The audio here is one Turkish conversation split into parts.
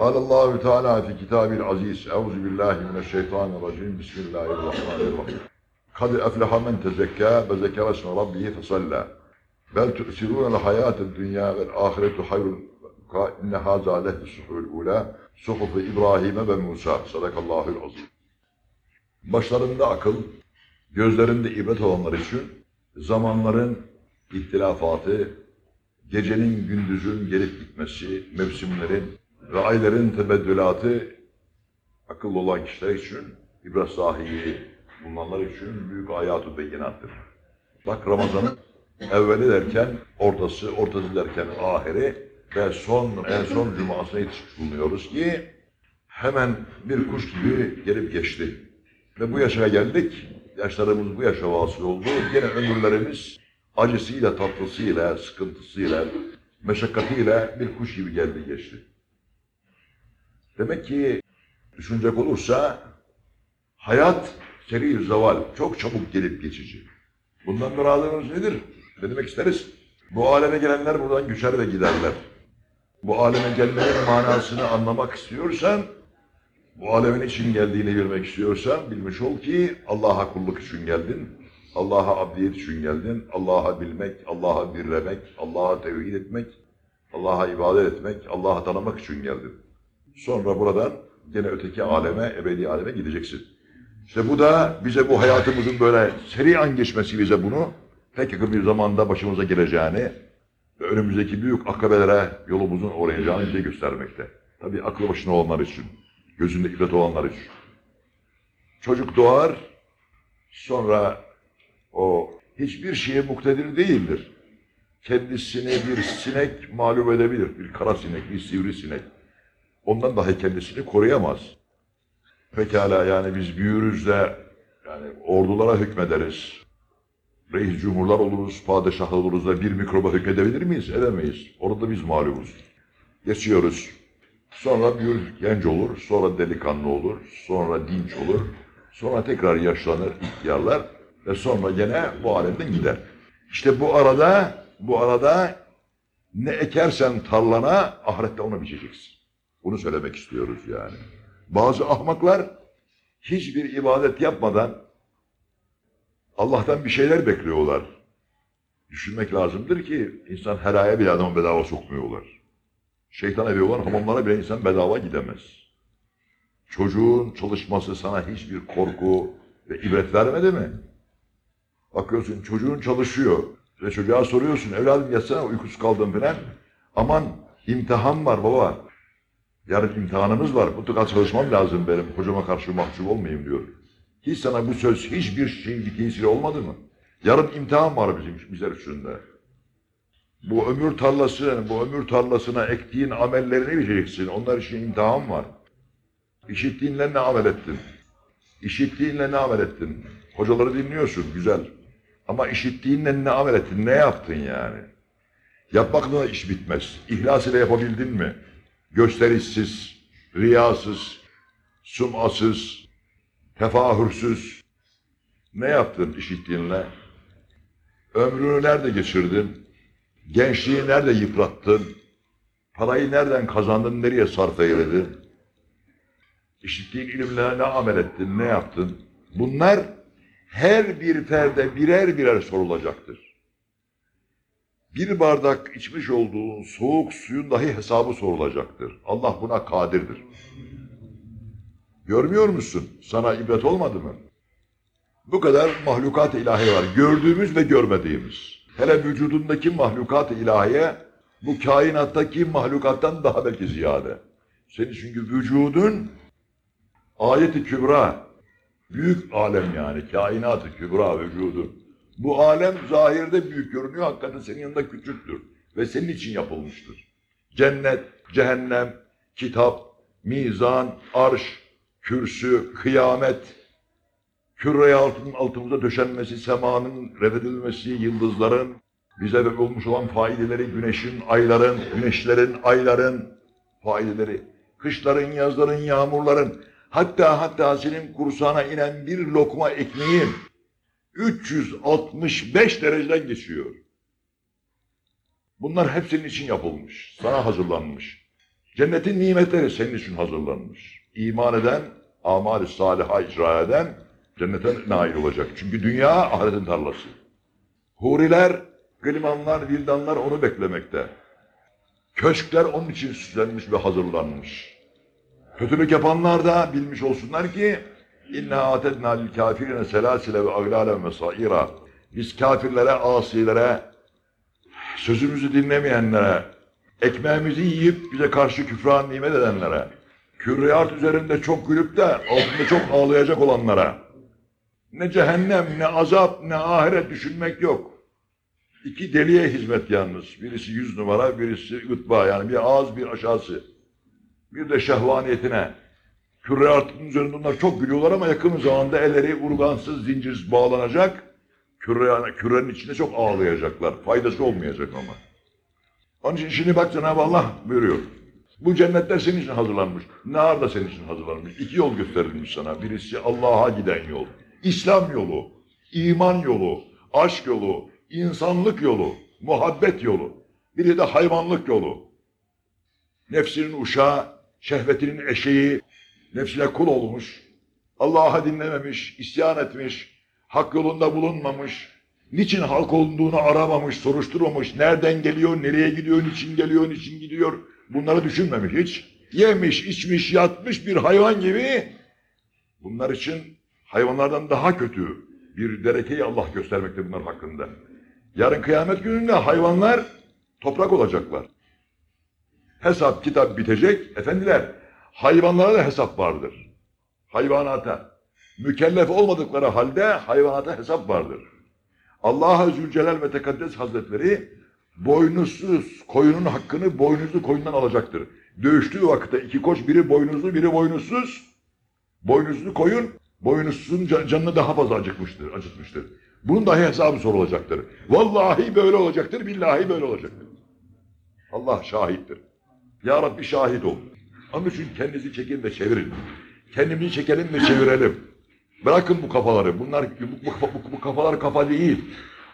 قال الله تعالى في كتابه العزيز أعوذ بالله من الشيطان الرجيم بسم الله الرحمن الرحيم قد أفلح من تزكى وذكر اسم ربه فصلى بل تؤثرون الحياة الدنيا والآخرة خير إن هذا له الصحف الأولى صحف İbrahim ve Musa. Sadakallahül azim. Başlarında akıl, gözlerinde ibret olanlar için zamanların ihtilafatı, gecenin gündüzün gelip gitmesi, mevsimlerin ve ayların tebeddülatı akıllı olan kişiler için, ibret sahibi bulunanlar için büyük ayat-ı beyinattır. Bak Ramazan'ın evveli derken ortası, ortası derken ahiri ve son en son cumasına yetişmiş bulunuyoruz ki hemen bir kuş gibi gelip geçti. Ve bu yaşa geldik. Yaşlarımız bu yaşa vasıl oldu. Yine ömürlerimiz acısıyla, tatlısıyla, sıkıntısıyla, meşakkatiyle bir kuş gibi geldi geçti. Demek ki düşünecek olursa hayat seri zaval, çok çabuk gelip geçici. Bundan muradımız nedir? Ne demek isteriz? Bu aleme gelenler buradan göçer ve giderler. Bu aleme gelmenin manasını anlamak istiyorsan, bu alemin için geldiğini bilmek istiyorsan, bilmiş ol ki Allah'a kulluk için geldin, Allah'a abdiyet için geldin, Allah'a bilmek, Allah'a birlemek, Allah'a tevhid etmek, Allah'a ibadet etmek, Allah'a tanımak için geldin. Sonra buradan gene öteki aleme, ebedi aleme gideceksin. İşte bu da bize bu hayatımızın böyle seriyan geçmesi bize bunu pek yakın bir zamanda başımıza geleceğini ve önümüzdeki büyük akabelere yolumuzun uğrayacağını bize göstermekte. Tabii aklı başına olanlar için, gözünde ibret olanlar için. Çocuk doğar, sonra o hiçbir şeye muktedir değildir. Kendisini bir sinek mağlup edebilir, bir kara sinek, bir sivri sinek. Ondan dahi kendisini koruyamaz. Pekala yani biz büyürüz de yani ordulara hükmederiz. Reis cumhurlar oluruz, padişah oluruz da bir mikroba hükmedebilir miyiz? Edemeyiz. Orada biz mağlubuz. Geçiyoruz. Sonra büyür, genç olur, sonra delikanlı olur, sonra dinç olur, sonra tekrar yaşlanır, ihtiyarlar ve sonra gene bu alemden gider. İşte bu arada, bu arada ne ekersen tarlana ahirette onu biçeceksin. Bunu söylemek istiyoruz yani. Bazı ahmaklar hiçbir ibadet yapmadan Allah'tan bir şeyler bekliyorlar. Düşünmek lazımdır ki insan her aya bile adamı bedava sokmuyorlar. Şeytan evi olan hamamlara bile insan bedava gidemez. Çocuğun çalışması sana hiçbir korku ve ibret vermedi mi? Bakıyorsun çocuğun çalışıyor ve çocuğa soruyorsun evladım yatsana uykusuz kaldım falan. Aman imtihan var baba. Yarın imtihanımız var. Mutlaka çalışmam lazım benim. Hocama karşı mahcup olmayayım diyor. Hiç sana bu söz hiçbir şeyin bir tesiri olmadı mı? Yarın imtihan var bizim bizler üstünde. Bu ömür tarlası, bu ömür tarlasına ektiğin amellerini bileceksin. Onlar için imtihan var. İşittiğinle ne amel ettin? İşittiğinle ne amel ettin? Hocaları dinliyorsun, güzel. Ama işittiğinle ne amel ettin, ne yaptın yani? Yapmakla iş bitmez. İhlas ile yapabildin mi? Gösterişsiz, riyasız, sumasız, tefahürsüz. Ne yaptın işittiğinle? Ömrünü nerede geçirdin? Gençliği nerede yıprattın? Parayı nereden kazandın, nereye sarf eyledin? İşittiğin ilimle ne amel ettin, ne yaptın? Bunlar her bir ferde birer birer sorulacaktır. Bir bardak içmiş olduğun soğuk suyun dahi hesabı sorulacaktır. Allah buna kadirdir. Görmüyor musun? Sana ibret olmadı mı? Bu kadar mahlukat ilahi var. Gördüğümüz ve görmediğimiz. Hele vücudundaki mahlukat ilahiye bu kainattaki mahlukattan daha belki ziyade. Senin çünkü vücudun ayeti kübra, büyük alem yani kainatı kübra vücudun. Bu alem zahirde büyük görünüyor, hakikaten senin yanında küçüktür ve senin için yapılmıştır. Cennet, cehennem, kitap, mizan, arş, kürsü, kıyamet, küre altının altımıza döşenmesi, semanın reddedilmesi, yıldızların, bize olmuş olan faideleri, güneşin, ayların, güneşlerin, ayların faideleri, kışların, yazların, yağmurların, hatta hatta senin kursağına inen bir lokma ekmeğin 365 dereceden geçiyor. Bunlar hepsinin için yapılmış, sana hazırlanmış. Cennetin nimetleri senin için hazırlanmış. İman eden, amali saliha icra eden cennete nail olacak. Çünkü dünya ahiretin tarlası. Huriler, glimanlar, vildanlar onu beklemekte. Köşkler onun için süslenmiş ve hazırlanmış. Kötülük yapanlar da bilmiş olsunlar ki inna atedna lil kafirine selasile ve aglalen ve saira. Biz kafirlere, asilere, sözümüzü dinlemeyenlere, ekmeğimizi yiyip bize karşı küfran nimet edenlere, kürriyat üzerinde çok gülüp de altında çok ağlayacak olanlara, ne cehennem, ne azap, ne ahiret düşünmek yok. İki deliye hizmet yalnız. Birisi yüz numara, birisi ütba yani bir ağız bir aşağısı. Bir de şehvaniyetine. Kürriyatın üzerinde onlar çok gülüyorlar ama yakın zamanda elleri urgansız, zincirsiz bağlanacak. Küre, kürenin içinde çok ağlayacaklar. Faydası olmayacak ama. Onun için şimdi bak Cenab-ı Allah buyuruyor. Bu cennetler senin için hazırlanmış. Nar da senin için hazırlanmış. İki yol gösterilmiş sana. Birisi Allah'a giden yol. İslam yolu, iman yolu, aşk yolu, insanlık yolu, muhabbet yolu. Biri de hayvanlık yolu. Nefsinin uşağı, şehvetinin eşeği, nefsine kul olmuş. Allah'a dinlememiş, isyan etmiş, hak yolunda bulunmamış, niçin halk olduğunu aramamış, soruşturmamış, nereden geliyor, nereye gidiyor, niçin geliyor, niçin gidiyor, bunları düşünmemiş hiç. Yemiş, içmiş, yatmış bir hayvan gibi bunlar için hayvanlardan daha kötü bir derekeyi Allah göstermekte bunlar hakkında. Yarın kıyamet gününde hayvanlar toprak olacaklar. Hesap kitap bitecek. Efendiler hayvanlara da hesap vardır. Hayvanata. Mükellef olmadıkları halde hayvanata hesap vardır. Allah Zülcelal ve Tekaddes Hazretleri boynuzsuz koyunun hakkını boynuzlu koyundan alacaktır. Dövüştüğü vakitte iki koç biri boynuzlu biri boynuzsuz. Boynuzlu koyun boynuzsuzun can- canını daha fazla acıkmıştır, acıtmıştır. Bunun dahi hesabı sorulacaktır. Vallahi böyle olacaktır, billahi böyle olacaktır. Allah şahittir. Ya Rabbi şahit ol. Onun için kendinizi çekin ve çevirin. Kendimizi çekelim ve çevirelim. Bırakın bu kafaları. Bunlar bu, bu, bu, bu kafalar kafa değil.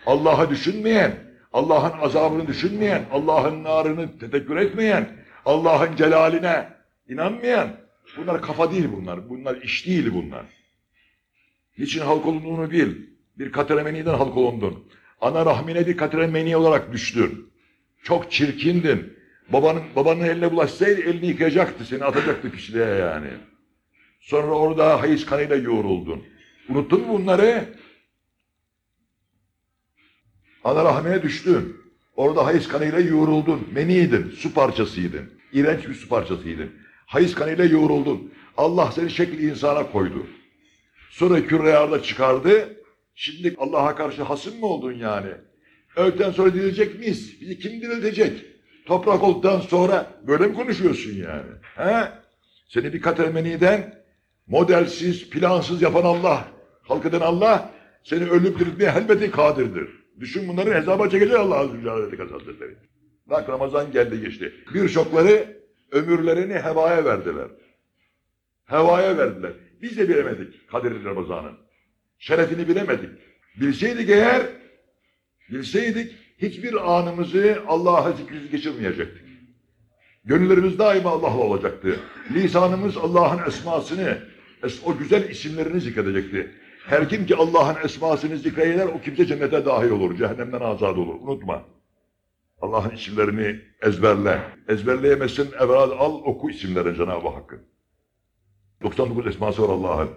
Allah'ı düşünmeyen, Allah'ın azabını düşünmeyen, Allah'ın narını tefekkür etmeyen, Allah'ın celaline inanmayan. Bunlar kafa değil bunlar. Bunlar iş değil bunlar. Niçin halk olunduğunu bil. Bir kateremeniden halk olundun. Ana rahmine bir kateremeni olarak düştün. Çok çirkindin. Babanın babanın eline bulaşsaydı elini yıkayacaktı, seni atacaktı kişiliğe yani. Sonra orada hayız kanıyla yoğruldun. Unuttun mu bunları? Ana rahmine düştün. Orada hayız kanıyla yoğruldun. Meniydin, su parçasıydın. İğrenç bir su parçasıydın. Hayız kanıyla yoğruldun. Allah seni şekli insana koydu. Sonra küreyarda çıkardı. Şimdi Allah'a karşı hasım mı oldun yani? Öğleden sonra dirilecek miyiz? Bizi kim diriltecek? Toprak olduktan sonra böyle mi konuşuyorsun yani? He? Seni bir katermeniden modelsiz, plansız yapan Allah, halk eden Allah seni ölüp diriltmeye elbette kadirdir. Düşün bunların hesaba çekecek Allah Azze ve Celle Hazretleri. Bak Ramazan geldi geçti. Birçokları ömürlerini hevaya verdiler. Hevaya verdiler. Biz de bilemedik Kadir Ramazan'ın. Şerefini bilemedik. Bilseydik eğer, bilseydik hiçbir anımızı Allah'a zikriz geçirmeyecektik. Gönüllerimiz daima Allah'la olacaktı. Lisanımız Allah'ın esmasını, es- o güzel isimlerini zikredecekti. Her kim ki Allah'ın esmasını zikreder o kimse cennete dahil olur, cehennemden azad olur. Unutma. Allah'ın isimlerini ezberle. Ezberleyemezsin evvel al oku isimlerini Cenab-ı Hakk'ın. 99 esması var Allah'ın.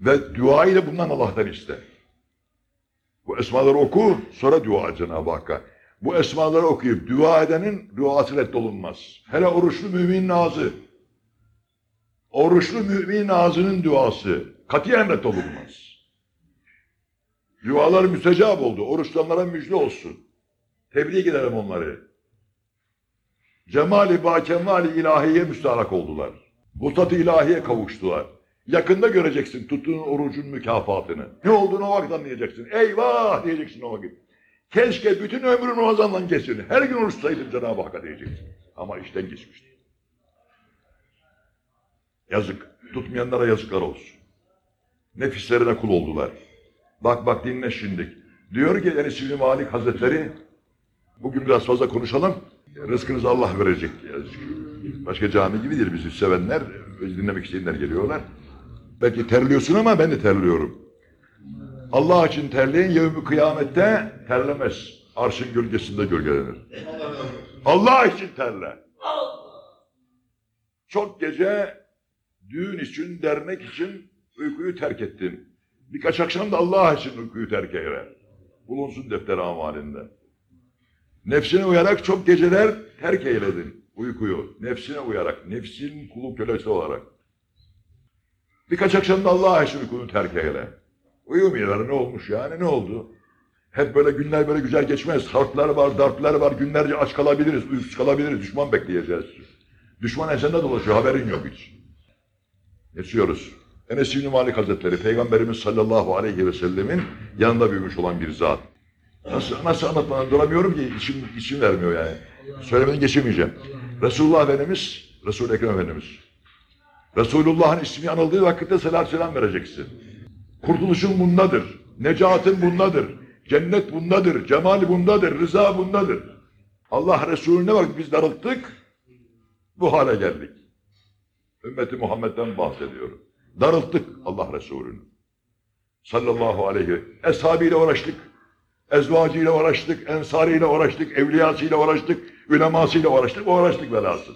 Ve duayı da bundan Allah'tan iste. Bu esmaları oku, sonra dua Cenab-ı Hakk'a. Bu esmaları okuyup dua edenin duası reddolunmaz. Hele oruçlu müminin ağzı. Oruçlu müminin ağzının duası katiyen reddolunmaz. Dualar müstecap oldu. Oruçlanlara müjde olsun. Tebrik ederim onları. Cemali ba kemali ilahiye müstarak oldular. Vuslat-ı ilahiye kavuştular. Yakında göreceksin tuttuğun orucun mükafatını. Ne olduğunu o vakit anlayacaksın. Eyvah diyeceksin o vakit. Keşke bütün ömrün Ramazan'dan geçsin. Her gün oruç tutaydım Cenab-ı Hakk'a diyeceksin. Ama işten geçmişti. Yazık. Tutmayanlara yazıklar olsun. Nefislerine kul oldular. Bak bak dinle şimdi. Diyor ki Enes İbni Malik Hazretleri bugün biraz fazla konuşalım. Rızkınızı Allah verecek. Başka cami gibi değil. Bizi sevenler, dinlemek isteyenler geliyorlar. Belki terliyorsun ama ben de terliyorum. Allah için terleyen yevmi kıyamette terlemez. Arşın gölgesinde gölgelenir. Allah için terle. Çok gece düğün için, dernek için uykuyu terk ettin. Birkaç akşam da Allah için uykuyu terk eyle. Bulunsun defter amalinde. Nefsine uyarak çok geceler terk eyledin uykuyu. Nefsine uyarak, nefsin kulu kölesi olarak. Birkaç akşam da Allah için uykunu terk eyle. Uyumuyorlar ne olmuş yani ne oldu? Hep böyle günler böyle güzel geçmez. Harpler var, darplar var. Günlerce aç kalabiliriz, uykusuz kalabiliriz. Düşman bekleyeceğiz. Düşman ensende dolaşıyor, haberin yok hiç. Geçiyoruz. Enes İbni Malik Hazretleri, Peygamberimiz sallallahu aleyhi ve sellemin yanında büyümüş olan bir zat. Nasıl, nasıl anlatmadan duramıyorum ki içim, içim vermiyor yani. Söylemeden geçemeyeceğim. Resulullah Efendimiz, Resul-i Ekrem Efendimiz. Resulullah'ın ismi anıldığı vakitte selam selam vereceksin. Kurtuluşun bundadır. Necatın bundadır. Cennet bundadır. Cemal bundadır. Rıza bundadır. Allah Resulüne bak biz darılttık. Bu hale geldik. Ümmeti Muhammed'den bahsediyorum. Darılttık Allah Resulü'nü. Sallallahu aleyhi. Eshabıyla uğraştık. Ezvacıyla uğraştık. Ensarıyla uğraştık. Evliyasıyla uğraştık. Ülemasıyla uğraştık. Uğraştık velhasıl.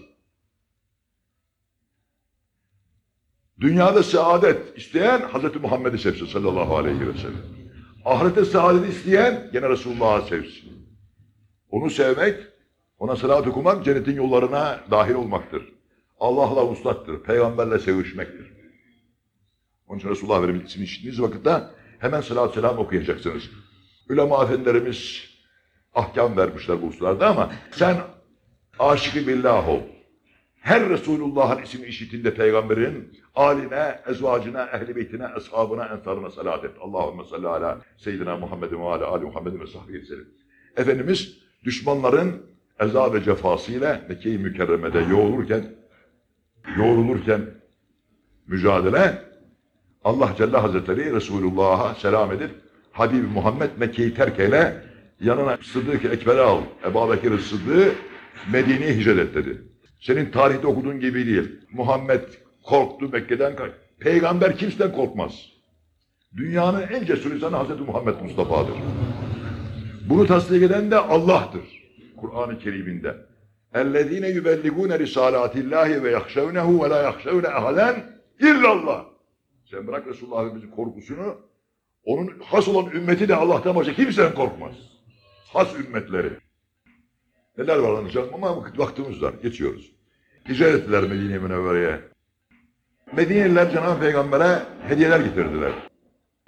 Dünyada saadet isteyen Hazreti Muhammed'i sevsin sallallahu aleyhi ve sellem. Ahirette saadet isteyen gene Resulullah'ı sevsin. Onu sevmek, ona salat okumak cennetin yollarına dahil olmaktır. Allah'la ustattır, peygamberle sevişmektir. Onun için Resulullah Efendimiz'in işittiğiniz vakitte hemen salat selam okuyacaksınız. Ülema efendilerimiz ahkam vermişler bu hususlarda ama sen aşık billah ol. Her Resulullah'ın ismini işitince peygamberin aline, ezvacına, ehli beytine, eshabına, ensarına salat et. Allahümme salli ala seyyidina Muhammedin ve ala ali Muhammedin ve sahbihi sellem. Efendimiz düşmanların eza ve cefasıyla Mekke-i Mükerreme'de yoğururken, yoğrulurken mücadele Allah Celle Hazretleri Resulullah'a selam edip Habibi Muhammed Mekke'yi terk eyle yanına Sıddık Ekber'i al. Ebu Bekir Sıddık'ı Medine'ye hicret et dedi. Senin tarihte okuduğun gibi değil. Muhammed korktu Mekke'den. kaç- Peygamber kimseden korkmaz. Dünyanın en cesur insanı Hazreti Muhammed Mustafa'dır. Bunu tasdik eden de Allah'tır. Kur'an-ı Kerim'inde. اَلَّذ۪ينَ يُبَلِّغُونَ رِسَالَاتِ اللّٰهِ وَيَخْشَوْنَهُ وَلَا يَخْشَوْنَ اَهَلًا illallah. Sen bırak Resulullah Efendimiz'in korkusunu, onun has olan ümmeti de Allah'tan başka kimseden korkmaz. Has ümmetleri. Neler var anlayacağım ama vakit- vaktimiz var. Geçiyoruz. Hicret ettiler Medine-i Münevvere'ye. Medineliler Cenab-ı Peygamber'e hediyeler getirdiler.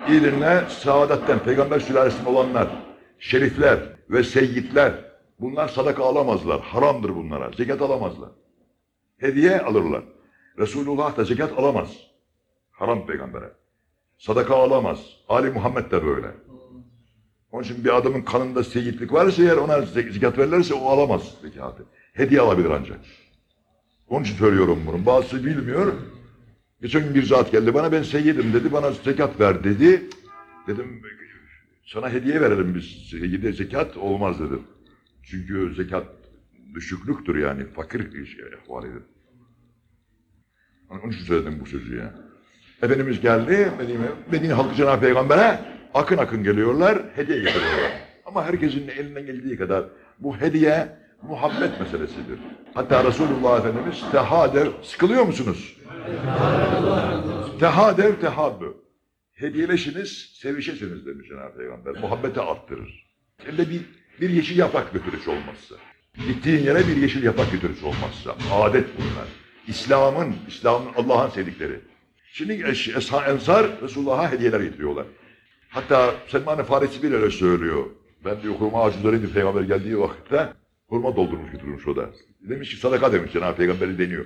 İyilinle saadetten, peygamber sülalesinden olanlar, şerifler ve seyyidler, bunlar sadaka alamazlar. Haramdır bunlara. Zekat alamazlar. Hediye alırlar. Resulullah da zekat alamaz. Haram peygambere. Sadaka alamaz. Ali Muhammed de böyle. Onun için bir adamın kanında seyitlik varsa eğer ona ze- zekat verirlerse o alamaz zekatı. Hediye alabilir ancak. Onun için söylüyorum bunu. Bazısı bilmiyor. Geçen gün bir zat geldi bana ben seyyidim dedi. Bana zekat ver dedi. Dedim sana hediye verelim biz. Seyyide zekat olmaz dedim. Çünkü zekat düşüklüktür yani. Fakir bir şey ehvalidir. Onun için söyledim bu sözü ya. Efendimiz geldi Medine, Medine halkı Cenab-ı Peygamber'e akın akın geliyorlar, hediye getiriyorlar. Ama herkesin elinden geldiği kadar bu hediye muhabbet meselesidir. Hatta Resulullah Efendimiz tehadev, sıkılıyor musunuz? Tehadev tehabbü. Hediyeleşiniz, sevişesiniz demiş Cenab-ı Peygamber. Muhabbeti arttırır. Elinde bir, bir yeşil yaprak götürüş olmazsa. Gittiğin yere bir yeşil yaprak götürüş olmazsa. Adet bunlar. İslam'ın, İslam'ın Allah'ın sevdikleri. Şimdi ensar Resulullah'a hediyeler getiriyorlar. Hatta Selman-ı Farisi bile öyle söylüyor. Ben diyor hurma ağacı peygamber geldiği vakitte hurma doldurmuş götürmüş o da. Demiş ki sadaka demiş Cenab-ı Peygamber'i deniyor.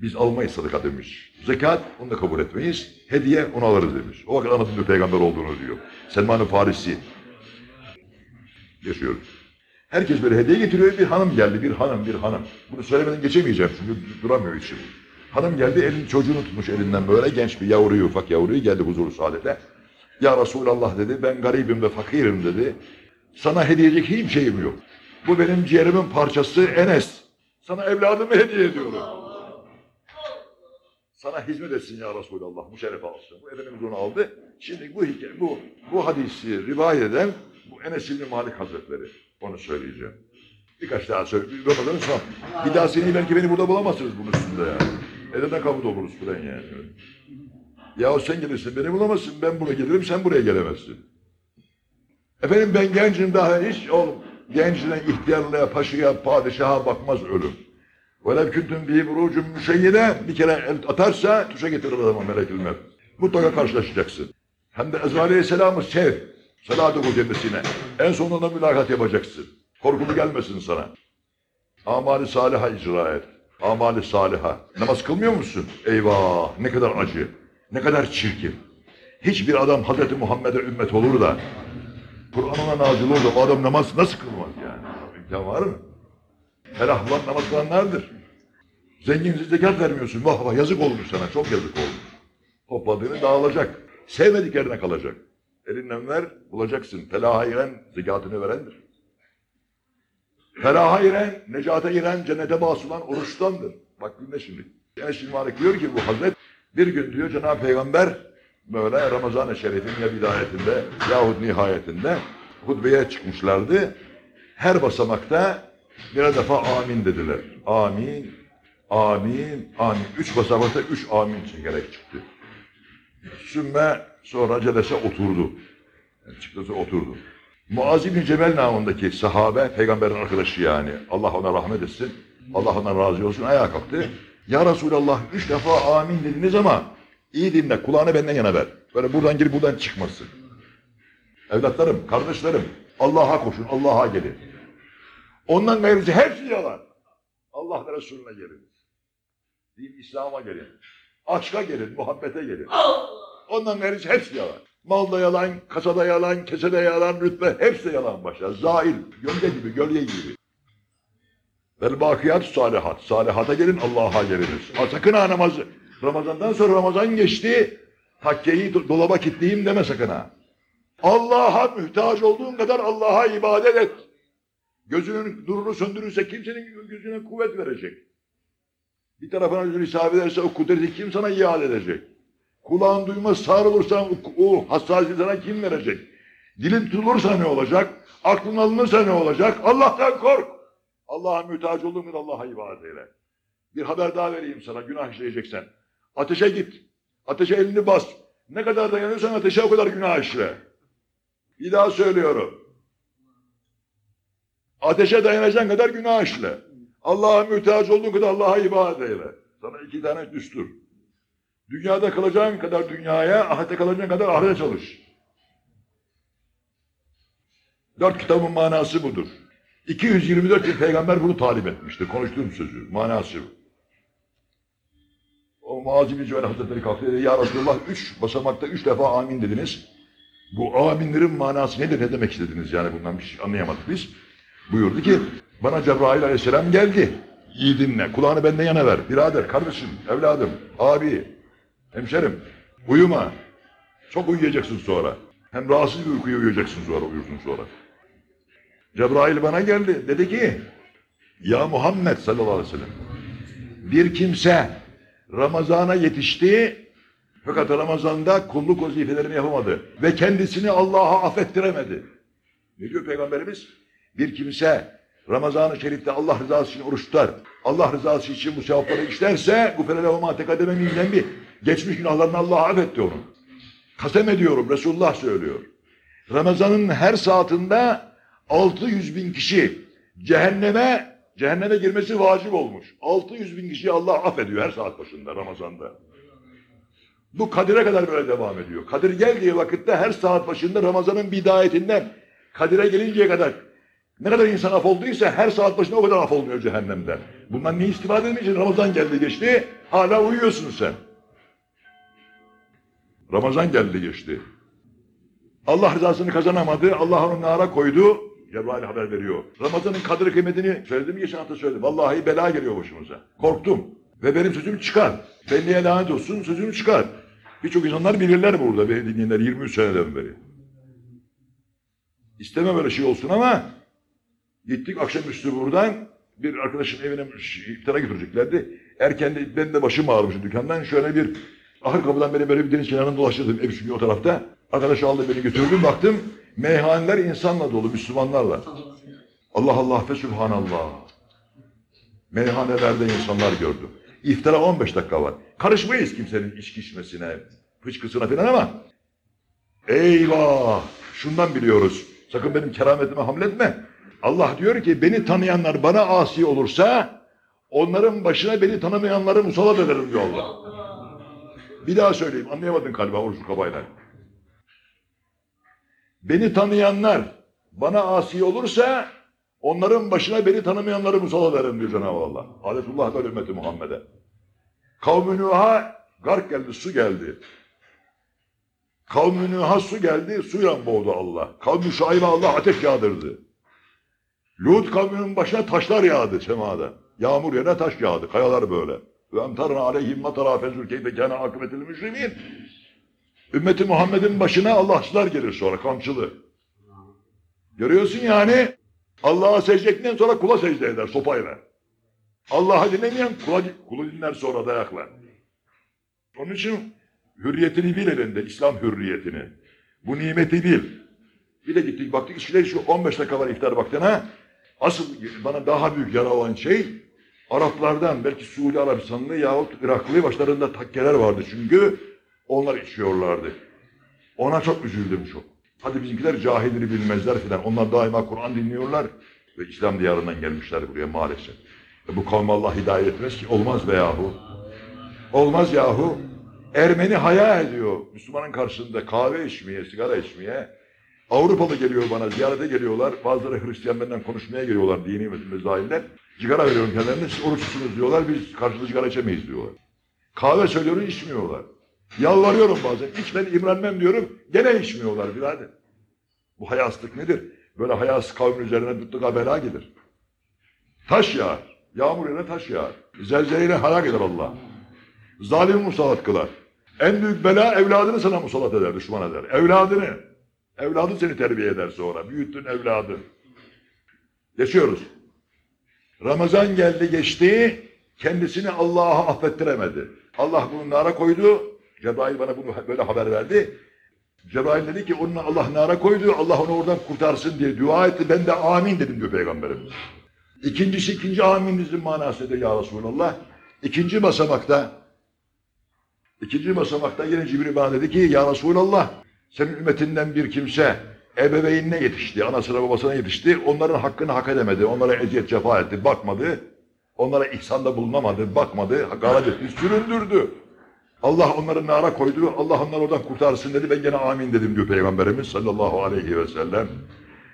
Biz almayız sadaka demiş. Zekat onu da kabul etmeyiz. Hediye onu alırız demiş. O vakit anladım diyor peygamber olduğunu diyor. Selman-ı Farisi. Yaşıyoruz. Herkes böyle hediye getiriyor. Bir hanım geldi. Bir hanım, bir hanım. Bunu söylemeden geçemeyeceğim çünkü duramıyor içim. Hanım geldi elin çocuğunu tutmuş elinden böyle genç bir yavruyu, ufak yavruyu geldi huzuru saadete. Ya Resulallah dedi ben garibim ve fakirim dedi. Sana hediye edecek hiçbir şeyim yok. Bu benim ciğerimin parçası Enes. Sana evladımı hediye ediyorum. Sana hizmet etsin ya Resulallah. Bu şerefe alsın. Bu Efendimiz onu aldı. Şimdi bu hikaye, bu, bu hadisi rivayet eden bu Enes İbni Malik Hazretleri. Onu söyleyeceğim. Birkaç daha söyle. Ramazan'ın son. Bir daha seni belki beni burada bulamazsınız bunun üstünde yani. Elden kapıda oluruz falan yani. Ya sen gelirsin beni bulamazsın. Ben buraya gelirim sen buraya gelemezsin. Efendim ben gencim daha hiç oğlum. Gencine, ihtiyarlığa, paşaya, padişaha bakmaz ölüm. Velev küntüm bir burucum müşeyyide bir kere el atarsa tuşa getirir adama melekül mevt. Mutlaka karşılaşacaksın. Hem de Ezrail Aleyhisselam'ı sev. Oku kendisine. En sonunda mülakat yapacaksın. Korkulu gelmesin sana. Amali saliha icra et. Amali saliha. Namaz kılmıyor musun? Eyvah ne kadar acı. Ne kadar çirkin. Hiçbir adam Hazreti Muhammed'e ümmet olur da Kur'an'ına nazil olur da bu adam namaz nasıl kılmaz yani? İmkan var mı? Felah bulan namaz kılanlardır. Zenginsiz zekat vermiyorsun. Vah vah yazık olmuş sana. Çok yazık olmuş. Topladığını dağılacak. Sevmediklerine kalacak. Elinden ver bulacaksın. Felaha giren zekatını verendir. Felaha giren, necate giren, cennete basılan oruçtandır. Bak dinle şimdi. Enes bin Malik diyor ki bu Hazret bir gün diyor Cenab-ı Peygamber böyle Ramazan-ı Şerif'in ya bidayetinde yahut nihayetinde hutbeye çıkmışlardı. Her basamakta birer defa amin dediler. Amin, amin, amin. Üç basamakta üç amin çekerek çıktı. Sümme sonra celese oturdu. Yani çıktı oturdu. Muaz bin Cebel namındaki sahabe, peygamberin arkadaşı yani. Allah ona rahmet etsin. Allah ona razı olsun. Ayağa kalktı. Ya Resulallah üç defa amin dediniz ama iyi dinle. Kulağını benden yana ver. Böyle buradan girip buradan çıkmasın. Evlatlarım, kardeşlerim. Allah'a koşun, Allah'a gelin. Ondan gayrısı hepsi yalan. Allah ve Resulüne gelin. Din İslam'a gelin. Aşka gelin, muhabbete gelin. Ondan gayrısı hepsi yalan. Malda yalan, kasada yalan, kesede yalan, rütbe hepsi yalan başlar. Zail, gölge gibi, gölge gibi. Vel bakiyat salihat. Salihata gelin, Allah'a geliniz. Sakın ha namazı. Ramazandan sonra Ramazan geçti. Takkeyi do- dolaba kilitleyeyim deme sakın ha. Allah'a mühtaç olduğun kadar Allah'a ibadet et. Gözünün nurunu söndürürse kimsenin gözüne kuvvet verecek. Bir tarafına gözünü isabet ederse o kudreti kim sana iade edecek? Kulağın duymaz sağır olursan o, hassasiyeti sana kim verecek? Dilin tutulursa ne olacak? Aklın alınırsa ne olacak? Allah'tan kork. Allah'a mühtaç olduğun kadar Allah'a ibadet eyle. Bir haber daha vereyim sana günah işleyeceksen. Ateşe git. Ateşe elini bas. Ne kadar dayanırsan ateşe o kadar günah işle. Bir daha söylüyorum. Ateşe dayanacağın kadar günah işle. Allah'a mühtaç olduğun kadar Allah'a ibadet eyle. Sana iki tane düstur. Dünyada kalacağın kadar dünyaya, ahirette kalacağın kadar ahirete çalış. Dört kitabın manası budur. 224 yıl peygamber bunu talip etmiştir. Konuştuğum sözü. Manası bu. O Muazzi bin Cüvel Hazretleri kalktı dedi. Ya Resulallah üç basamakta üç defa amin dediniz. Bu aminlerin manası nedir? Ne demek istediniz yani bundan bir şey anlayamadık biz. Buyurdu ki bana Cebrail aleyhisselam geldi. İyi dinle. Kulağını benden yana ver. Birader, kardeşim, evladım, abi, hemşerim. Uyuma. Çok uyuyacaksın sonra. Hem rahatsız bir uykuya uyuyacaksın sonra, uyursun sonra. Cebrail bana geldi. Dedi ki ya Muhammed sallallahu aleyhi ve sellem bir kimse Ramazan'a yetişti fakat Ramazan'da kulluk vazifelerini yapamadı ve kendisini Allah'a affettiremedi. Ne diyor Peygamberimiz? Bir kimse Ramazan-ı Şerif'te Allah rızası için oruç tutar. Allah rızası için bu sevapları işlerse bu felele ma tekademe min zembi. Geçmiş günahlarını Allah affetti onu. Kasem ediyorum Resulullah söylüyor. Ramazan'ın her saatinde 600 bin kişi cehenneme cehenneme girmesi vacip olmuş. 600 bin kişiyi Allah affediyor her saat başında Ramazan'da. Bu Kadir'e kadar böyle devam ediyor. Kadir geldiği vakitte her saat başında Ramazan'ın bidayetinden Kadir'e gelinceye kadar ne kadar insan af olduysa her saat başında o kadar af olmuyor cehennemden. Bundan ne istifade edemeyeceksin? Ramazan geldi geçti. Hala uyuyorsun sen. Ramazan geldi geçti. Allah rızasını kazanamadı. Allah onu nara koydu. Cebrail haber veriyor. Ramazan'ın kadri kıymetini söyledim geçen hafta söyledim. Vallahi bela geliyor başımıza. Korktum. Ve benim sözüm çıkar. Benliğe lanet olsun sözüm çıkar. Birçok insanlar bilirler burada beni dinleyenler 23 seneden beri. İstemem öyle şey olsun ama gittik akşamüstü buradan Bir arkadaşın evine iftara götüreceklerdi. Erken de ben de başım ağrımıştı dükkandan. Şöyle bir ahır kapıdan beni böyle bir deniz kenarında dolaştırdım ev çünkü o tarafta. Arkadaş aldı beni götürdü baktım meyhaneler insanla dolu Müslümanlarla. Allah Allah ve Sübhanallah. Meyhanelerde insanlar gördüm. İftara 15 dakika var. Karışmayız kimsenin içki içmesine, fıçkısına falan ama eyvah şundan biliyoruz. Sakın benim kerametime hamletme. Allah diyor ki beni tanıyanlar bana asi olursa onların başına beni tanımayanları musallat ederim diyor Allah. Bir daha söyleyeyim anlayamadın galiba oruçlu kabayla. Beni tanıyanlar bana asi olursa onların başına beni tanımayanları musallat ederim diyor Cenab-ı Allah. Adetullah böyle ümmeti Muhammed'e. Kavm-ı Nuh'a gark geldi, su geldi. Kavm-ı Nuh'a su geldi, suyla boğdu Allah. Kavm-ı Şuayb'a Allah ateş yağdırdı. Lut kavminin başına taşlar yağdı semada. Yağmur yerine taş yağdı, kayalar böyle. Ve emtarna aleyhim matara fezül kâne akıbetil müşrimin. Ümmeti Muhammed'in başına Allahçılar gelir sonra, kamçılı. Görüyorsun yani, Allah'a secde ettikten sonra kula secde eder sopayla. Allah'a dinlemeyen kula, kulu dinler sonra dayakla. Onun için hürriyetini bil elinde, İslam hürriyetini. Bu nimeti bil. Bir de gittik baktık işte şu 15 dakika var iftar vaktine. Asıl bana daha büyük yara olan şey Araplardan belki Suudi Arabistanlı yahut Iraklı başlarında takkeler vardı çünkü onlar içiyorlardı. Ona çok üzüldüm çok. Hadi bizimkiler cahilleri bilmezler filan. Onlar daima Kur'an dinliyorlar ve İslam diyarından gelmişler buraya maalesef. E bu kavme Allah hidayet etmez ki olmaz be yahu. Olmaz yahu. Ermeni haya ediyor Müslümanın karşısında kahve içmeye, sigara içmeye. Avrupalı geliyor bana, ziyarete geliyorlar. Bazıları Hristiyan benden konuşmaya geliyorlar dini mezahimler. Sigara veriyorum kendilerine, siz oruçlusunuz diyorlar, biz karşılıklı sigara içemeyiz diyorlar. Kahve söylüyorum, içmiyorlar. Yalvarıyorum bazen, iç imrenmem diyorum, gene içmiyorlar birader. Bu hayaslık nedir? Böyle hayas kavmin üzerine mutlaka bela gelir. Taş yağar, yağmur yerine taş yağar. Zelzeleyle helak eder Allah. Zalim musallat kılar. En büyük bela evladını sana musallat eder, düşman eder. Evladını. Evladın seni terbiye eder sonra. Büyüttün evladın. Geçiyoruz. Ramazan geldi geçti. Kendisini Allah'a affettiremedi. Allah bunu nara koydu. Cebrail bana bunu böyle haber verdi. Cebrail dedi ki onu Allah nara koydu. Allah onu oradan kurtarsın diye dua etti. Ben de amin dedim diyor Peygamberimiz. İkincisi ikinci aminizin manası da ya Resulallah. İkinci basamakta ikinci basamakta yine Cibril bana dedi ki ya Resulallah senin ümmetinden bir kimse ebeveynine yetişti, anasına babasına yetişti. Onların hakkını hak edemedi. Onlara eziyet cefa etti, bakmadı. Onlara ihsanda bulunamadı, bakmadı, hakaret etti, süründürdü. Allah onları nara koydu, Allah onları oradan kurtarsın dedi. Ben gene amin dedim diyor Peygamberimiz sallallahu aleyhi ve sellem.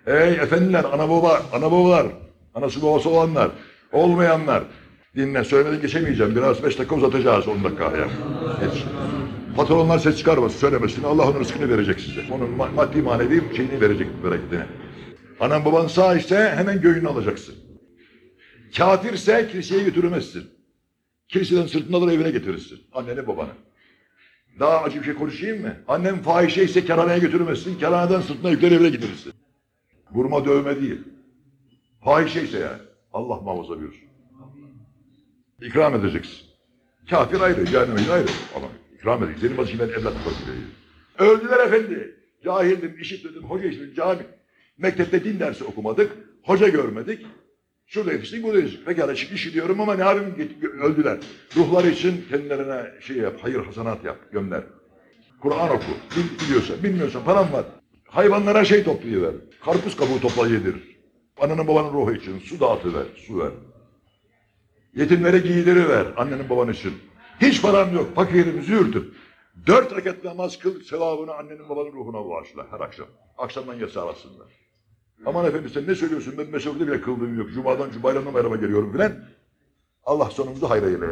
Ey efendiler, ana baba, ana babalar, anası babası olanlar, olmayanlar. Dinle, söylemeden geçemeyeceğim. Biraz beş dakika uzatacağız, on dakika. Ya. Yetiş. Patronlar ses çıkarmasın, söylemesin. Allah onun rızkını verecek size. Onun ma- maddi manevi şeyini verecek, bereketini. Anan baban sağ ise hemen göğünü alacaksın. Kafirse kiliseye götüremezsin. Kiliseden sırtını alır evine getirirsin. Anneni babanı. Daha acı bir şey konuşayım mı? Annem fahişe ise kerhaneye götürmezsin. Kerhaneden sırtına yükler evine getirirsin. Vurma dövme değil. Fahişe ise yani. Allah muhafaza buyursun. İkram edeceksin. Kafir ayrı, cehennem ayrı. Ama ikram edeceksin. Senin ben evlat koyayım. Öldüler efendi. Cahildim, işitmedim, hoca işitmedim, cami. Mektepte din dersi okumadık, hoca görmedik. Şurada yetiştik, burada yetiştik. Pekala şimdi işitiyorum ama ne yapayım? Öldüler. Ruhları için kendilerine şey yap, hayır hasanat yap, gönder. Kur'an oku. Bil, biliyorsan, bilmiyorsan param var. Hayvanlara şey toplayıver. Karpuz kabuğu topla yedir. Ananın babanın ruhu için su dağıtıver, su ver. Yetimlere giydiriver annenin babanın için. Hiç param yok, fakirim, züğürtüm. Dört rekat namaz kıl, sevabını annenin babanın ruhuna bağışla her akşam. Akşamdan yatsı arasında. Aman efendi sen ne söylüyorsun ben meşrufta bile kıldığım yok. Cuma'dan bayramdan bayrama geliyorum filan. Allah sonumuzu hayra eyle.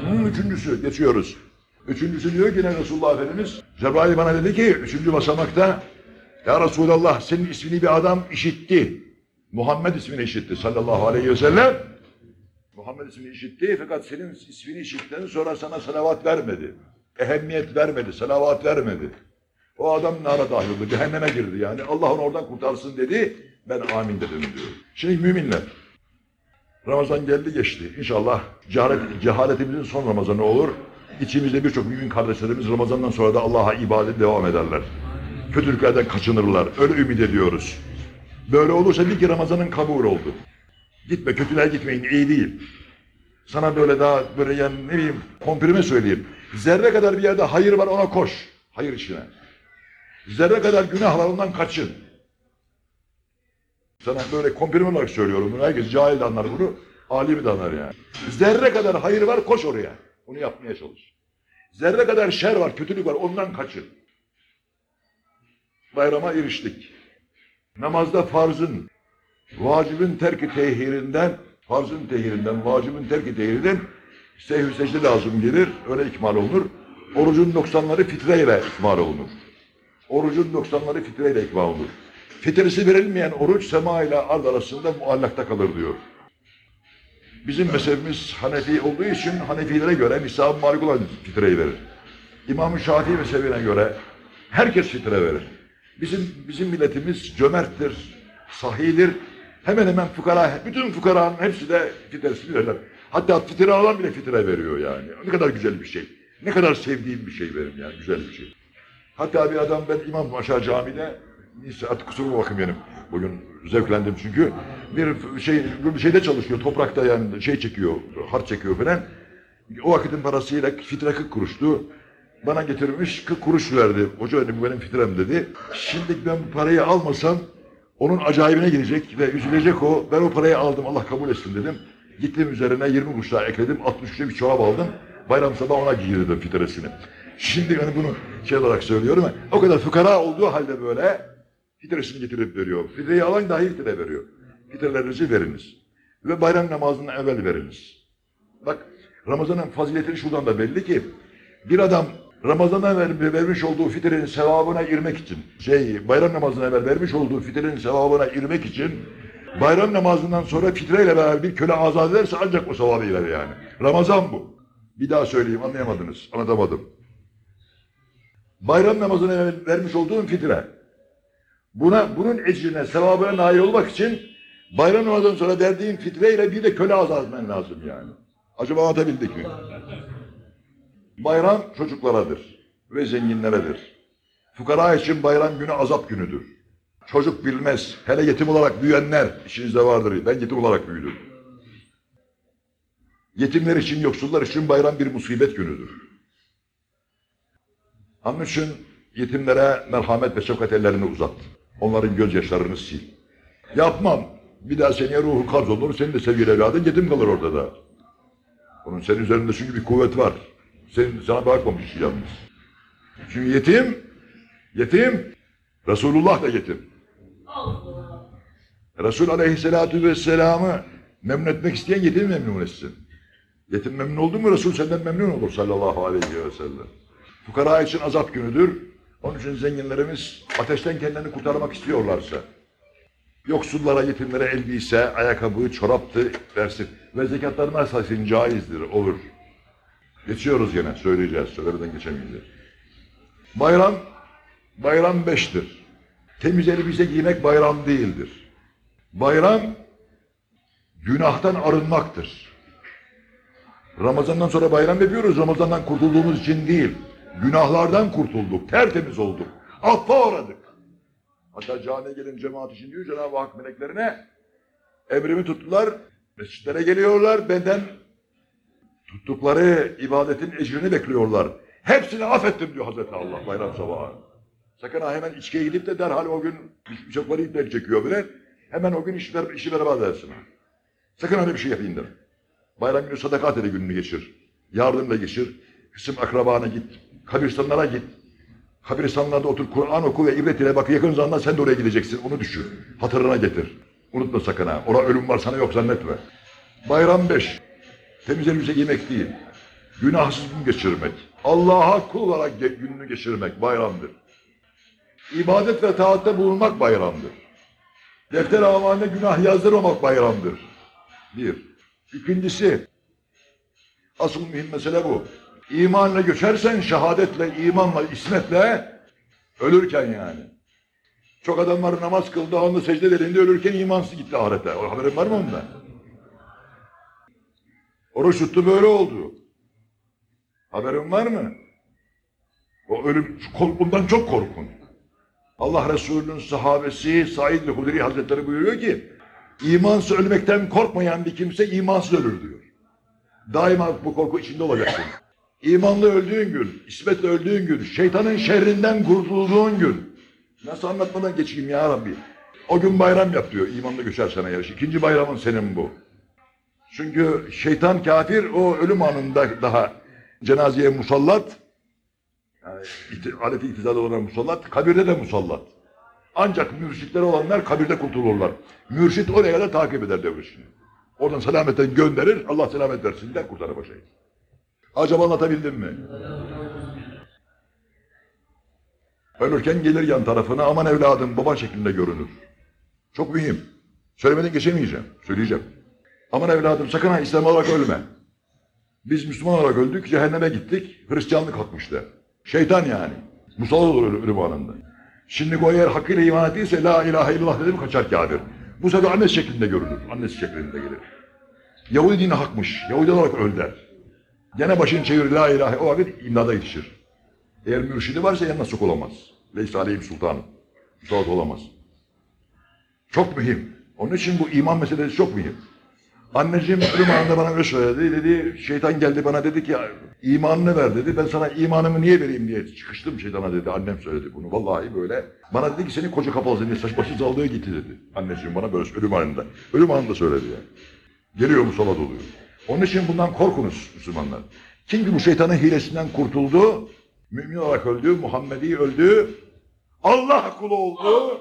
Hmm, üçüncüsü geçiyoruz. Üçüncüsü diyor ki ne Resulullah Efendimiz? Cebrail bana dedi ki üçüncü basamakta Ya Resulallah senin ismini bir adam işitti. Muhammed ismini işitti sallallahu aleyhi ve sellem. Muhammed ismini işitti fakat senin ismini işitten sonra sana salavat vermedi. Ehemmiyet vermedi, salavat vermedi. O adam nara dahil oldu, cehenneme girdi yani. Allah onu oradan kurtarsın dedi. Ben amin dedim diyor. Şimdi müminler. Ramazan geldi geçti. İnşallah cehalet, cehaletimizin son Ramazanı olur. İçimizde birçok mümin kardeşlerimiz Ramazan'dan sonra da Allah'a ibadet devam ederler. Kötülüklerden kaçınırlar. Öyle ümit ediyoruz. Böyle olursa bil ki Ramazan'ın kabul oldu. Gitme kötülüğe gitmeyin iyi değil. Sana böyle daha böyle yani ne bileyim komprime söyleyeyim. Zerre kadar bir yerde hayır var ona koş. Hayır işine. Zerre kadar günah var ondan kaçın. Sana böyle komprime olarak söylüyorum bunu. Herkes cahil de anlar bunu. Alim de anlar yani. Zerre kadar hayır var koş oraya. Onu yapmaya çalış. Zerre kadar şer var, kötülük var ondan kaçın. Bayrama eriştik. Namazda farzın, vacibin terki tehirinden, farzın tehirinden, vacibin terki tehirinden sehv secde lazım gelir, öyle ikmal olunur. Orucun noksanları fitreyle ikmal olunur. Orucun noksanları fitreyle ikmal olunur. Fitresi verilmeyen oruç sema ile ard arasında muallakta kalır diyor. Bizim mezhebimiz Hanefi olduğu için Hanefilere göre nisab-ı malik olan fitreyi verir. İmam-ı Şafii mezhebine göre herkes fitre verir. Bizim bizim milletimiz cömerttir, sahidir. Hemen hemen fukara, bütün fukaranın hepsi de fitresini verirler. Hatta fitre alan bile fitre veriyor yani. Ne kadar güzel bir şey. Ne kadar sevdiğim bir şey benim yani, güzel bir şey. Hatta bir adam ben İmam Aşağı Camii'de neyse artık kusuruma bakın benim. Bugün zevklendim çünkü. Bir şey bir şeyde çalışıyor. Toprakta yani şey çekiyor, harç çekiyor falan. O vakitin parasıyla fitre 40 kuruştu. Bana getirmiş 40 kuruş verdi. Hoca dedi bu benim fitrem dedi. Şimdi ben bu parayı almasam onun acayibine girecek ve üzülecek o. Ben o parayı aldım Allah kabul etsin dedim. Gittim üzerine 20 kuruş daha ekledim. 63'e bir çorap aldım. Bayram sabah ona giydirdim fitresini. Şimdi hani bunu şey olarak söylüyorum. O kadar fukara olduğu halde böyle fitresini getirip veriyor. Fitreyi alan dahi fitre veriyor. Fitrelerinizi veriniz. Ve bayram namazından evvel veriniz. Bak Ramazan'ın faziletini şuradan da belli ki bir adam Ramazan'dan evvel vermiş olduğu fitrenin sevabına girmek için, şey bayram namazına evvel vermiş olduğu fitrenin sevabına girmek için bayram namazından sonra fitreyle beraber bir köle azat ederse ancak o sevabı girer yani. Ramazan bu. Bir daha söyleyeyim anlayamadınız, anlatamadım. Bayram namazına vermiş olduğun fitre. Buna, bunun ecrine, sevabına nail olmak için bayram namazından sonra verdiğin fitreyle bir de köle azat etmen lazım yani. Acaba anlatabildik mi? Bayram çocuklara'dır ve zenginleredir. Fukara için bayram günü azap günüdür. Çocuk bilmez, hele yetim olarak büyüyenler işinizde vardır. Ben yetim olarak büyüdüm. Yetimler için, yoksullar için bayram bir musibet günüdür. Onun için yetimlere merhamet ve şefkat ellerini uzat. Onların gözyaşlarını sil. Yapmam. Bir daha seneye ruhu kaz olur, senin de sevgili evladın yetim kalır orada da. Onun senin üzerinde çünkü bir kuvvet var. Senin, sana bakmamış yalnız. Çünkü yetim, yetim, Resulullah da yetim. Resul aleyhissalatu vesselam'ı memnun etmek isteyen yetimi memnun etsin. Yetim memnun oldu mu Resul senden memnun olur sallallahu aleyhi ve sellem. Fukara için azap günüdür. Onun için zenginlerimiz ateşten kendilerini kurtarmak istiyorlarsa yoksullara, yetimlere elbise, ayakkabı, çoraptı versin. Ve zekatlarını asasin caizdir, olur. Geçiyoruz gene, söyleyeceğiz, söylemeden geçemeyeceğiz. Bayram, bayram beştir. Temiz elbise giymek bayram değildir. Bayram, günahtan arınmaktır. Ramazandan sonra bayram yapıyoruz, Ramazandan kurtulduğumuz için değil. Günahlardan kurtulduk, tertemiz olduk. Affa uğradık. Hatta camiye gelin cemaat için diyor Cenab-ı Hak meleklerine emrimi tuttular. Mescitlere geliyorlar. Benden tuttukları ibadetin ecrini bekliyorlar. Hepsini affettim diyor Hazreti Allah bayram sabahı. Sakın ha hemen içkiye gidip de derhal o gün birçokları ipler çekiyor bile. Hemen o gün işi, işi berbat edersin. Sakın öyle bir şey yapayım deme. Bayram günü sadakat ile gününü geçir. Yardımla geçir. Kısım akrabana git. Kabristanlara git. Kabristanlarda otur, Kur'an oku ve ibret ile bak yakın zamanda sen de oraya gideceksin. Onu düşün. Hatırına getir. Unutma sakın ha. Orada ölüm var sana yok zannetme. Bayram beş. Temiz elbise giymek değil. Günahsız gün geçirmek. Allah'a kul olarak gününü geçirmek bayramdır. İbadet ve taatte bulunmak bayramdır. Defter amanına günah yazdırmamak bayramdır. Bir. İkincisi, asıl mühim mesele bu. İmanla göçersen şehadetle, imanla, ismetle ölürken yani. Çok adam var namaz kıldı, onu secde delinde ölürken imansız gitti ahirete. O haberin var mı onda? Oruç tuttu böyle oldu. Haberin var mı? O ölüm bundan çok korkun. Allah Resulü'nün sahabesi Said Hudri Hazretleri buyuruyor ki imansız ölmekten korkmayan bir kimse imansız ölür diyor. Daima bu korku içinde olacaksın. İmanlı öldüğün gün, ismetle öldüğün gün, şeytanın şerrinden kurtulduğun gün. Nasıl anlatmadan geçeyim ya Rabbi. O gün bayram yap diyor. İmanlı göçer sana yarış. İkinci bayramın senin bu. Çünkü şeytan kafir o ölüm anında daha cenazeye musallat. Yani aleti iktidada olan musallat, kabirde de musallat. Ancak mürşitleri olanlar kabirde kurtulurlar. Mürşit oraya kadar takip eder devrisini. Oradan selameten gönderir, Allah selamet versin der kurtarır başayı. Acaba anlatabildim mi? Ölürken gelir yan tarafına aman evladım baban şeklinde görünür. Çok mühim. Söylemeden geçemeyeceğim. Söyleyeceğim. Aman evladım sakın ha İslam olarak ölme. Biz Müslüman olarak öldük, cehenneme gittik, Hristiyanlık kalkmıştı. Şeytan yani. Musallat olur ölüm, anında. Şimdi eğer hakkıyla iman ettiyse la ilahe illallah dedi mi kaçar kafir. Bu sefer annesi şeklinde görülür. Annesi şeklinde gelir. Yahudi dini hakmış. Yahudi olarak öl der. Gene başını çevir la ilahe o vakit imdada yetişir. Eğer mürşidi varsa yanına sokulamaz. Leysa aleyhim sultanım. Musallat olamaz. Çok mühim. Onun için bu iman meselesi çok mühim. Anneciğim ölüm anında bana öyle söyledi. Dedi şeytan geldi bana dedi ki imanını ver dedi. Ben sana imanımı niye vereyim diye çıkıştım şeytana dedi. Annem söyledi bunu. Vallahi böyle. Bana dedi ki senin koca kapalı seni saç başı aldığı gitti dedi. Anneciğim bana böyle ölüm anında. Ölüm anında söyledi yani. Geliyor musallat oluyor. Onun için bundan korkunuz Müslümanlar. Kim ki bu şeytanın hilesinden kurtuldu, mümin olarak öldü, Muhammedi öldü, Allah kulu oldu,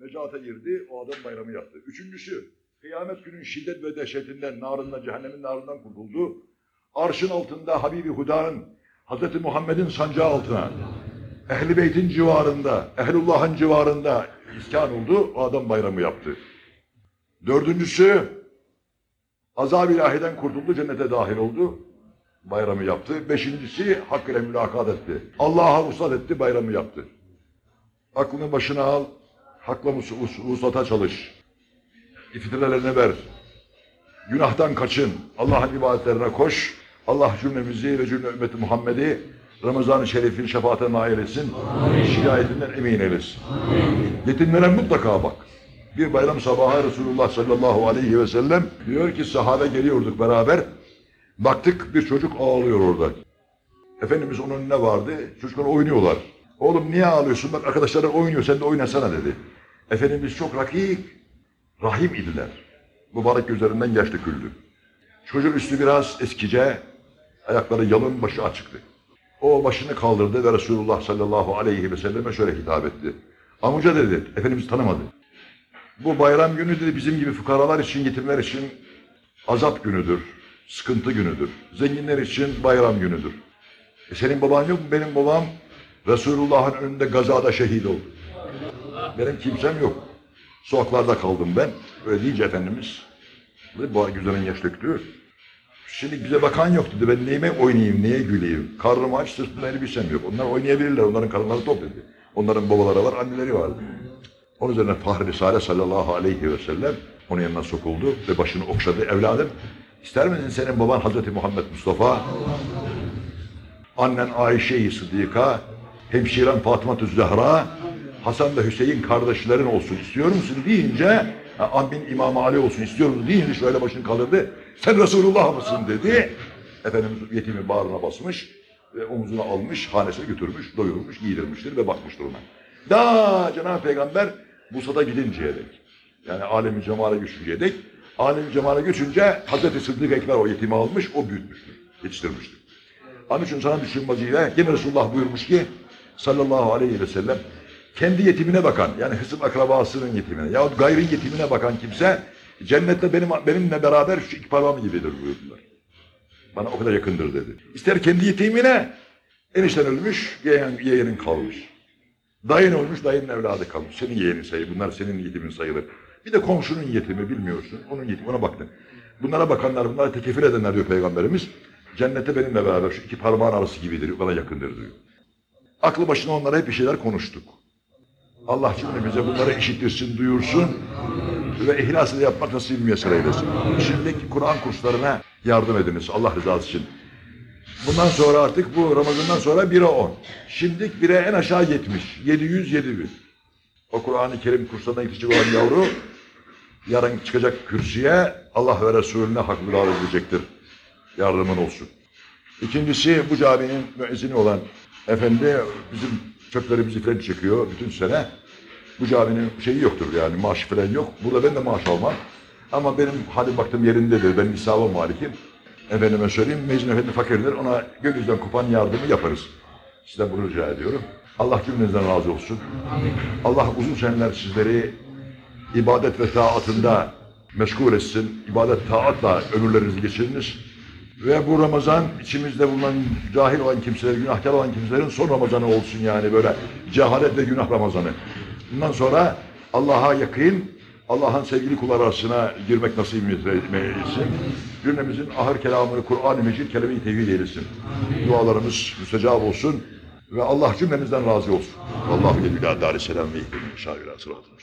necate girdi, o adam bayramı yaptı. Üçüncüsü, kıyamet günün şiddet ve dehşetinden, narından, cehennemin narından kurtuldu. Arşın altında Habibi Huda'nın, Hz. Muhammed'in sancağı altına, Ehl-i Beyt'in civarında, Ehlullah'ın civarında iskan oldu, o adam bayramı yaptı. Dördüncüsü, azab-ı ilahiden kurtuldu, cennete dahil oldu, bayramı yaptı. Beşincisi, hak ile mülakat etti. Allah'a vuslat etti, bayramı yaptı. Aklını başına al, hakla vuslata çalış. İftirelerine ver. Günahtan kaçın. Allah'ın ibadetlerine koş. Allah cümlemizi ve cümle ümmeti Muhammed'i Ramazan-ı Şerif'in şefaatine nail etsin. Şikayetinden emin eylesin. Yetimlere mutlaka bak. Bir bayram sabahı Resulullah sallallahu aleyhi ve sellem diyor ki sahabe geliyorduk beraber. Baktık bir çocuk ağlıyor orada. Efendimiz onun önüne vardı. Çocuklar oynuyorlar. Oğlum niye ağlıyorsun? Bak arkadaşların oynuyor sen de oynasana dedi. Efendimiz çok rakik, rahim idiler. Mübarek gözlerinden yaş döküldü. Çocuğun üstü biraz eskice, ayakları yalın, başı açıktı. O başını kaldırdı ve Resulullah sallallahu aleyhi ve selleme şöyle hitap etti. Amca dedi, Efendimiz tanımadı. Bu bayram günü dedi bizim gibi fukaralar için, yetimler için azap günüdür, sıkıntı günüdür. Zenginler için bayram günüdür. E senin baban yok mu? Benim babam Resulullah'ın önünde gazada şehit oldu. Benim kimsem yok. Sokaklarda kaldım ben. Öyle deyince Efendimiz bu güzelin yaş döktü. Şimdi bize bakan yok dedi. Ben neyime oynayayım, neye güleyim? Karnım aç, sırtımda elbisem yok. Onlar oynayabilirler. Onların karınları tok dedi. Onların babaları var, anneleri vardı. Onun üzerine Fahri Risale sallallahu aleyhi ve sellem onun yanına sokuldu ve başını okşadı. Evladım, ister misin senin baban Hazreti Muhammed Mustafa? Annen Ayşe-i Sıddık'a, hemşiren Fatıma Zehra, Hasan ve Hüseyin kardeşlerin olsun istiyor musun deyince, ha, ammin İmam Ali olsun istiyor musun deyince şöyle başını kaldırdı. Sen Resulullah mısın dedi. Efendimiz yetimi bağrına basmış ve omzuna almış, hanesine götürmüş, doyurmuş, giydirmiştir ve bakmıştır ona. Da Cenab-ı Peygamber Musa'da gidinceye dek, yani alemi cemale göçünceye dek, alemi cemale göçünce Hazreti Sıddık Ekber o yetimi almış, o büyütmüştür, yetiştirmiştir. Onun için sana düşün vazife, yine Resulullah buyurmuş ki sallallahu aleyhi ve sellem kendi yetimine bakan yani hısım akrabasının yetimine yahut gayrı yetimine bakan kimse cennette benim benimle beraber şu iki parmağım gibidir buyurdular. Bana o kadar yakındır dedi. İster kendi yetimine enişten ölmüş, yeğen, yeğenin kalmış. Dayın ölmüş, dayının evladı kalmış. Senin yeğenin sayılır, bunlar senin yetimin sayılır. Bir de komşunun yetimi bilmiyorsun, onun yetimi, ona baktın. Bunlara bakanlar, bunlara tekefil edenler diyor Peygamberimiz. Cennette benimle beraber şu iki parmağın arası gibidir, bana yakındır diyor. Aklı başına onlara hep bir şeyler konuştuk. Allah cümle bize bunları işittirsin, duyursun. ve ihlasıyla yapmak nasip müyesser eylesin. Şimdiki Kur'an kurslarına yardım ediniz Allah rızası için. Bundan sonra artık bu Ramazan'dan sonra 1'e 10. Şimdilik 1'e en aşağı 70. 700 7000. O Kur'an-ı Kerim kurslarına gidecek olan yavru yarın çıkacak kürsüye Allah ve Resulüne hak müdahale edecektir. Yardımın olsun. İkincisi bu caminin müezzini olan efendi bizim çöplerimizi falan çekiyor bütün sene. Bu caminin şeyi yoktur yani maaş falan yok. Burada ben de maaş almam. Ama benim hadi baktım yerindedir. Benim isabım malikim. Efendime söyleyeyim Mecnun Efendi fakirdir. Ona gönlünüzden kopan yardımı yaparız. Sizden bunu rica ediyorum. Allah cümlenizden razı olsun. Allah uzun seneler sizleri ibadet ve taatında meşgul etsin. İbadet taatla ömürlerinizi geçiriniz. Ve bu Ramazan içimizde bulunan cahil olan kimseler, günahkar olan kimselerin son Ramazanı olsun yani böyle cehalet ve günah Ramazanı. Bundan sonra Allah'a yakın, Allah'ın sevgili kulları arasına girmek nasip eylesin. Cümlemizin ahır kelamını Kur'an-ı Mecid kelime-i tevhid eylesin. Dualarımız müstecab olsun ve Allah cümlemizden razı olsun. Allahu Teala Aleyhisselam ve İhbirine şahira sıratı